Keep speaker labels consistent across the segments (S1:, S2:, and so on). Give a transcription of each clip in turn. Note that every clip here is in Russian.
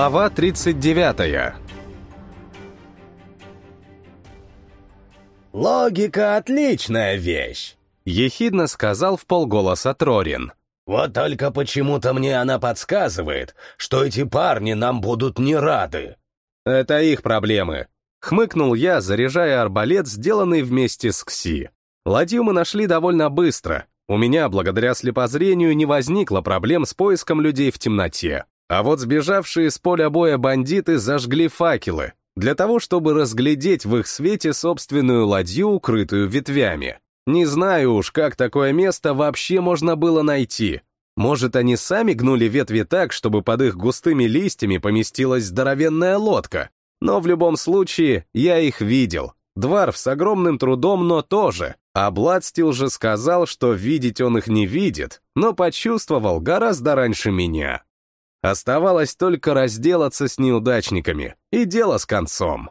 S1: Глава 39
S2: «Логика — отличная вещь», —
S1: ехидно сказал в полголоса Трорин.
S2: «Вот только почему-то мне она подсказывает, что эти парни нам будут не рады».
S1: «Это их проблемы», — хмыкнул я, заряжая арбалет, сделанный вместе с Кси. Ладью мы нашли довольно быстро. У меня, благодаря слепозрению, не возникло проблем с поиском людей в темноте. А вот сбежавшие с поля боя бандиты зажгли факелы, для того, чтобы разглядеть в их свете собственную ладью, укрытую ветвями. Не знаю уж, как такое место вообще можно было найти. Может, они сами гнули ветви так, чтобы под их густыми листьями поместилась здоровенная лодка. Но в любом случае, я их видел. Дварф с огромным трудом, но тоже. А Бладстил же сказал, что видеть он их не видит, но почувствовал гораздо раньше меня. Оставалось только разделаться с неудачниками, и дело с концом.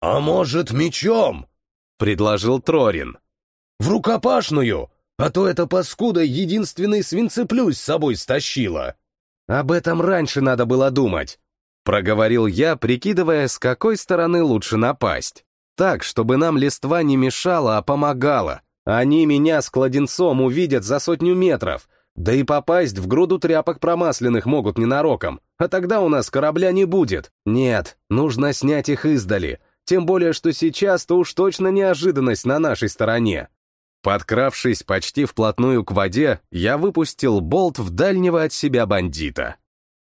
S2: «А может, мечом?»
S1: — предложил Трорин.
S2: «В рукопашную, а то эта паскуда единственный свинцеплюс с собой стащила».
S1: «Об этом раньше надо было думать», — проговорил я, прикидывая, с какой стороны лучше напасть. Так, чтобы нам листва не мешала, а помогала. Они меня с кладенцом увидят за сотню метров, да и попасть в груду тряпок промасленных могут ненароком, а тогда у нас корабля не будет. Нет, нужно снять их издали, тем более, что сейчас-то уж точно неожиданность на нашей стороне. Подкравшись почти вплотную к воде, я выпустил болт в дальнего от себя бандита.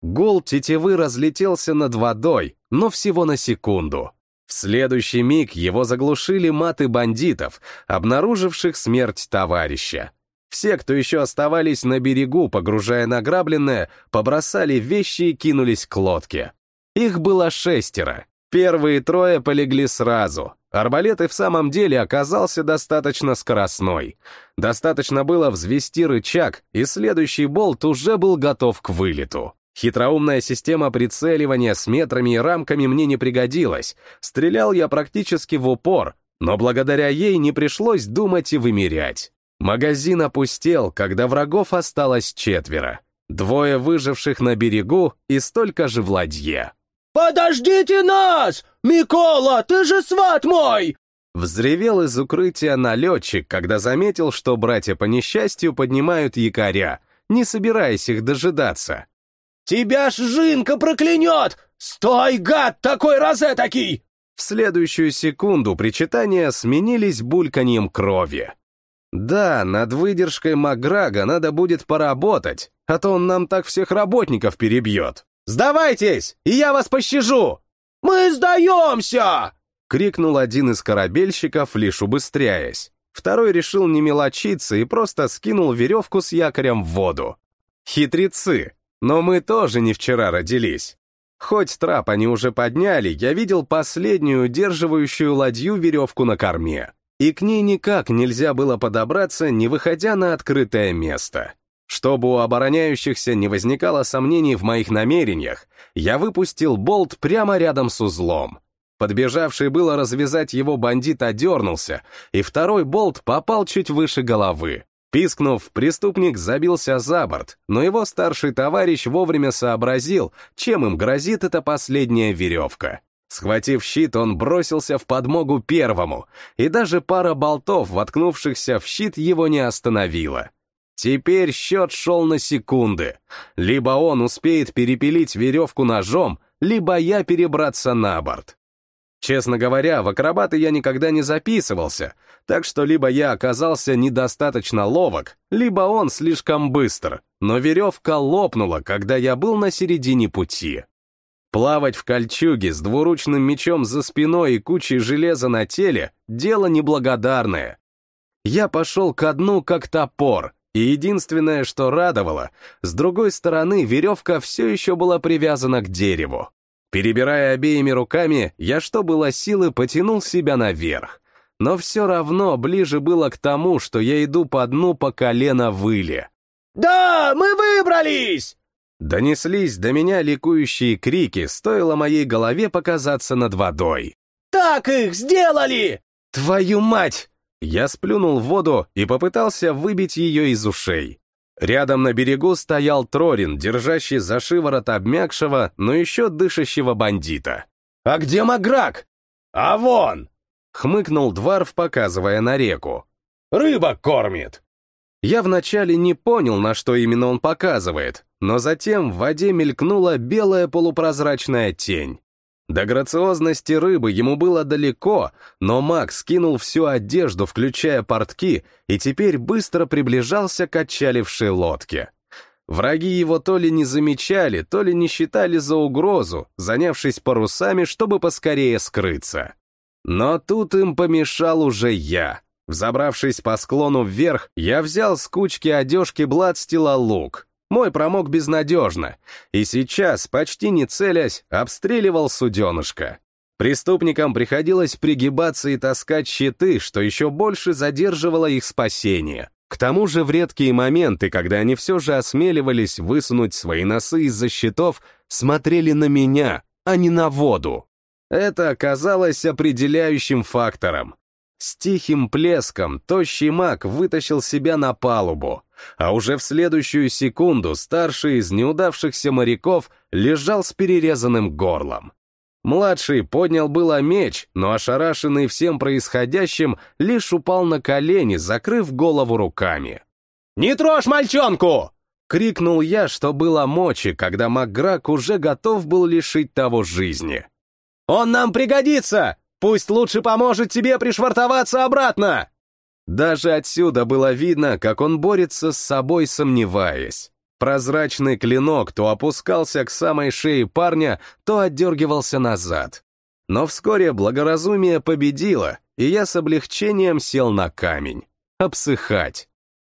S1: Гул тетивы разлетелся над водой, но всего на секунду. В следующий миг его заглушили маты бандитов, обнаруживших смерть товарища. Все, кто еще оставались на берегу, погружая награбленное, побросали вещи и кинулись к лодке. Их было шестеро. Первые трое полегли сразу. Арбалет и в самом деле оказался достаточно скоростной. Достаточно было взвести рычаг, и следующий болт уже был готов к вылету. Хитроумная система прицеливания с метрами и рамками мне не пригодилась. Стрелял я практически в упор, но благодаря ей не пришлось думать и вымерять. Магазин опустел, когда врагов осталось четверо. Двое выживших на берегу и столько же в ладье.
S2: «Подождите нас! Микола, ты же сват мой!»
S1: Взревел из укрытия налетчик, когда заметил, что братья по несчастью поднимают якоря, не собираясь их дожидаться.
S2: «Тебя ж Жинка проклянет! Стой, гад такой розетокий!»
S1: В следующую секунду причитания сменились бульканьем крови. Да, над выдержкой Макграга надо будет поработать, а то он нам так всех работников перебьет. «Сдавайтесь, и я вас пощажу!»
S2: «Мы сдаемся!»
S1: — крикнул один из корабельщиков, лишь убыстряясь. Второй решил не мелочиться и просто скинул веревку с якорем в воду. Хитрецы, но мы тоже не вчера родились. Хоть трап они уже подняли, я видел последнюю удерживающую ладью веревку на корме и к ней никак нельзя было подобраться, не выходя на открытое место. Чтобы у обороняющихся не возникало сомнений в моих намерениях, я выпустил болт прямо рядом с узлом. Подбежавший было развязать его бандит одернулся, и второй болт попал чуть выше головы. Пискнув, преступник забился за борт, но его старший товарищ вовремя сообразил, чем им грозит эта последняя веревка. Схватив щит, он бросился в подмогу первому, и даже пара болтов, воткнувшихся в щит, его не остановила. Теперь счет шел на секунды. Либо он успеет перепилить веревку ножом, либо я перебраться на борт. Честно говоря, в акробаты я никогда не записывался, так что либо я оказался недостаточно ловок, либо он слишком быстр, но веревка лопнула, когда я был на середине пути. Плавать в кольчуге с двуручным мечом за спиной и кучей железа на теле — дело неблагодарное. Я пошел ко дну как топор, и единственное, что радовало, с другой стороны веревка все еще была привязана к дереву. Перебирая обеими руками, я, что было силы, потянул себя наверх. Но все равно ближе было к тому, что я иду по дну по колено выли.
S2: «Да, мы выбрались!»
S1: Донеслись до меня ликующие крики, стоило моей голове показаться над водой.
S2: «Так их сделали!»
S1: «Твою мать!» Я сплюнул в воду и попытался выбить ее из ушей. Рядом на берегу стоял Трорин, держащий за шиворот обмякшего, но еще дышащего бандита.
S2: «А где Маграк?» «А вон!»
S1: — хмыкнул Дварф, показывая на реку.
S2: «Рыба кормит!»
S1: Я вначале не понял, на что именно он показывает, но затем в воде мелькнула белая полупрозрачная тень. До грациозности рыбы ему было далеко, но Макс скинул всю одежду, включая портки, и теперь быстро приближался к отчалившей лодке. Враги его то ли не замечали, то ли не считали за угрозу, занявшись парусами, чтобы поскорее скрыться. Но тут им помешал уже я. Взобравшись по склону вверх, я взял с кучки одежки Бладстила лук. Мой промок безнадежно, и сейчас, почти не целясь, обстреливал суденышко. Преступникам приходилось пригибаться и таскать щиты, что еще больше задерживало их спасение. К тому же в редкие моменты, когда они все же осмеливались высунуть свои носы из-за щитов, смотрели на меня, а не на воду. Это оказалось определяющим фактором. С тихим плеском тощий маг вытащил себя на палубу, а уже в следующую секунду старший из неудавшихся моряков лежал с перерезанным горлом. Младший поднял было меч, но ошарашенный всем происходящим лишь упал на колени, закрыв голову руками.
S2: «Не трожь мальчонку!»
S1: — крикнул я, что было мочи, когда Макграк уже готов был лишить того жизни.
S2: «Он нам пригодится! Пусть лучше поможет тебе пришвартоваться обратно!»
S1: Даже отсюда было видно, как он борется с собой, сомневаясь. Прозрачный клинок то опускался к самой шее парня, то отдергивался назад. Но вскоре благоразумие победило, и я с облегчением сел на камень. Обсыхать.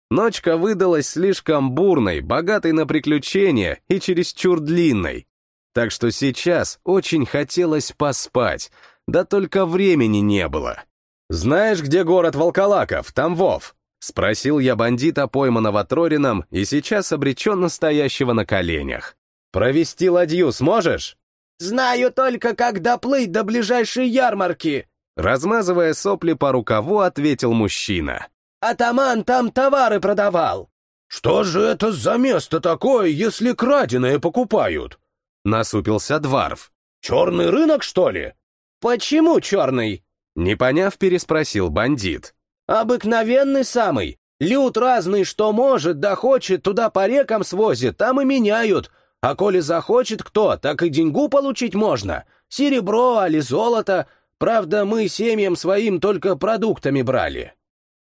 S1: Ночка выдалась слишком бурной, богатой на приключения и чересчур длинной. Так что сейчас очень хотелось поспать, да только времени не было. «Знаешь, где город Волколаков, там Вов?» Спросил я бандита, пойманного Трорином, и сейчас обреченно стоящего на коленях. «Провести ладью сможешь?»
S3: «Знаю только, как доплыть до ближайшей ярмарки!»
S1: Размазывая сопли по рукаву, ответил мужчина.
S3: «Атаман там товары продавал!»
S2: «Что же это за место такое, если краденое покупают?»
S1: Насупился Дварф.
S2: «Черный рынок, что ли?»
S3: «Почему черный?»
S1: Не поняв, переспросил бандит.
S3: «Обыкновенный самый. Люд разный, что может, да хочет, туда по рекам свозит, там и меняют. А коли захочет кто, так и деньгу получить можно. Серебро, али золото. Правда, мы семьям своим только продуктами брали».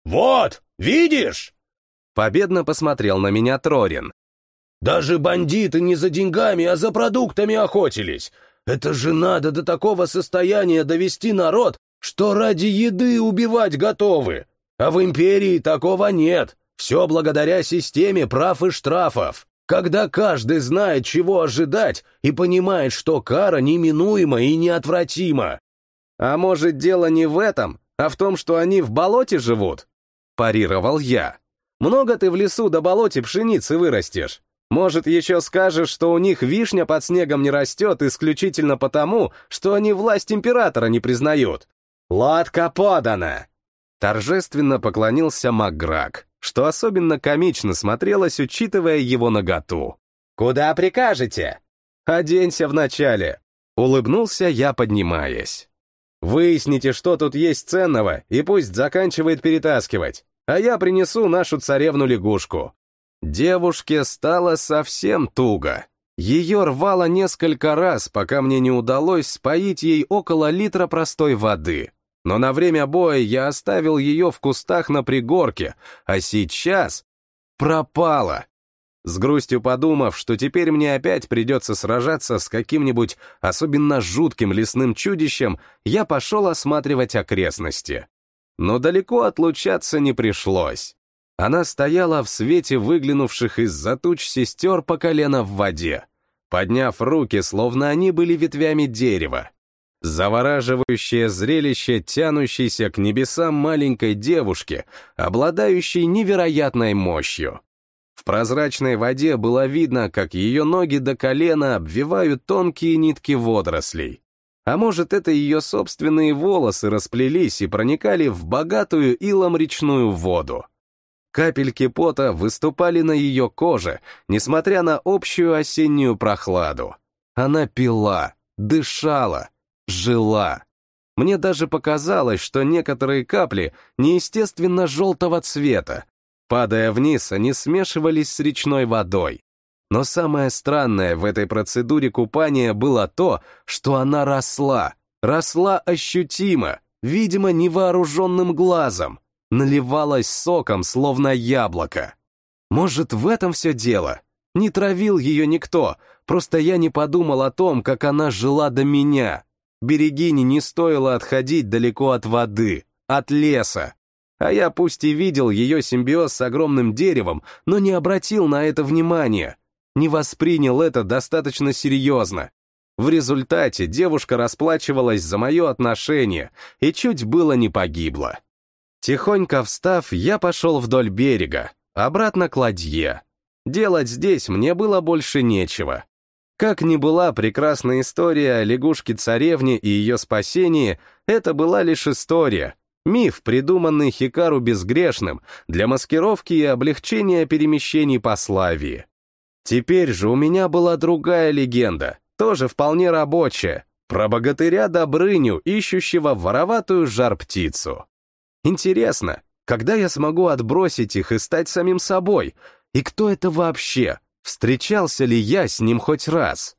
S2: «Вот, видишь?»
S1: Победно посмотрел на меня Трорин.
S2: «Даже бандиты не за деньгами, а за продуктами охотились. Это же надо до такого состояния довести народ, что ради еды убивать готовы. А в империи такого нет. Все благодаря системе прав и штрафов. Когда каждый знает, чего ожидать, и понимает, что кара неминуема и неотвратима.
S1: А может, дело не в этом, а в том, что они в болоте живут? Парировал я. Много ты в лесу до болоте пшеницы вырастешь. Может, еще скажешь, что у них вишня под снегом не растет исключительно потому, что они власть императора не признают. Ладка подана!» Торжественно поклонился Макграк, что особенно комично смотрелось, учитывая его наготу. «Куда прикажете?» «Оденься вначале», — улыбнулся я, поднимаясь. «Выясните, что тут есть ценного, и пусть заканчивает перетаскивать, а я принесу нашу царевну-лягушку. Девушке стало совсем туго. Ее рвало несколько раз, пока мне не удалось споить ей около литра простой воды. Но на время боя я оставил ее в кустах на пригорке, а сейчас пропала. С грустью подумав, что теперь мне опять придется сражаться с каким-нибудь особенно жутким лесным чудищем, я пошел осматривать окрестности. Но далеко отлучаться не пришлось. Она стояла в свете выглянувших из-за туч сестер по колено в воде, подняв руки, словно они были ветвями дерева. Завораживающее зрелище, тянущейся к небесам маленькой девушки, обладающей невероятной мощью. В прозрачной воде было видно, как ее ноги до колена обвивают тонкие нитки водорослей. А может, это ее собственные волосы расплелись и проникали в богатую илом речную воду. Капельки пота выступали на ее коже, несмотря на общую осеннюю прохладу. Она пила, дышала, жила. Мне даже показалось, что некоторые капли неестественно желтого цвета. Падая вниз, они смешивались с речной водой. Но самое странное в этой процедуре купания было то, что она росла. Росла ощутимо, видимо, невооруженным глазом наливалась соком, словно яблоко. Может, в этом все дело? Не травил ее никто, просто я не подумал о том, как она жила до меня. Берегине не стоило отходить далеко от воды, от леса. А я пусть и видел ее симбиоз с огромным деревом, но не обратил на это внимания. Не воспринял это достаточно серьезно. В результате девушка расплачивалась за мое отношение и чуть было не погибла. Тихонько встав, я пошел вдоль берега, обратно к ладье. Делать здесь мне было больше нечего. Как ни была прекрасная история о лягушке-царевне и ее спасении, это была лишь история, миф, придуманный Хикару Безгрешным для маскировки и облегчения перемещений по Славии. Теперь же у меня была другая легенда, тоже вполне рабочая, про богатыря Добрыню, ищущего вороватую жар-птицу. Интересно, когда я смогу отбросить их и стать самим собой? И кто это вообще? Встречался ли я с ним хоть раз?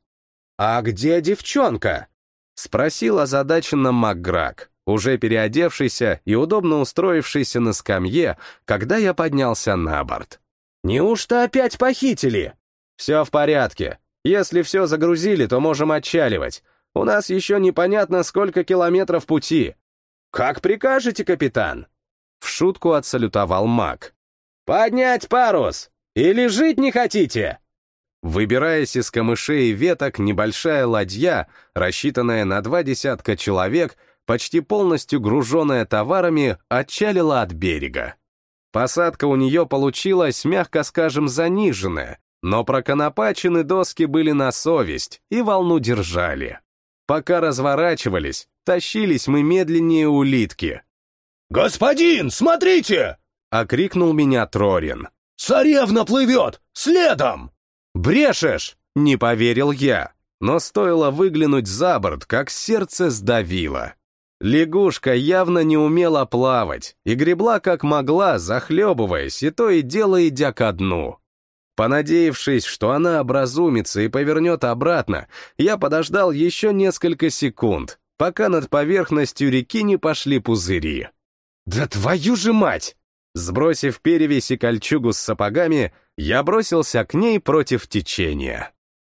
S1: «А где девчонка?» — спросил озадаченно Макграк, уже переодевшийся и удобно устроившийся на скамье, когда я поднялся на борт. «Неужто опять похитили?» «Все в порядке. Если все загрузили, то можем отчаливать. У нас еще непонятно, сколько километров пути. «Как прикажете, капитан?» В шутку отсалютовал маг. «Поднять парус! Или жить не хотите?» Выбираясь из камышей и веток, небольшая ладья, рассчитанная на два десятка человек, почти полностью груженная товарами, отчалила от берега. Посадка у нее получилась, мягко скажем, заниженная, но проконопачены доски были на совесть и волну держали. Пока разворачивались, тащились мы медленнее улитки.
S2: «Господин, смотрите!»
S1: — окрикнул меня Трорин.
S2: «Царевна плывет! Следом!»
S1: «Брешешь!» — не поверил я. Но стоило выглянуть за борт, как сердце сдавило. Лягушка явно не умела плавать и гребла как могла, захлебываясь, и то и дело идя ко дну. Понадеявшись, что она образумится и повернет обратно, я подождал еще несколько секунд, пока над поверхностью реки не пошли пузыри. «Да твою же мать!» Сбросив перевесь и кольчугу с сапогами, я бросился к ней против течения.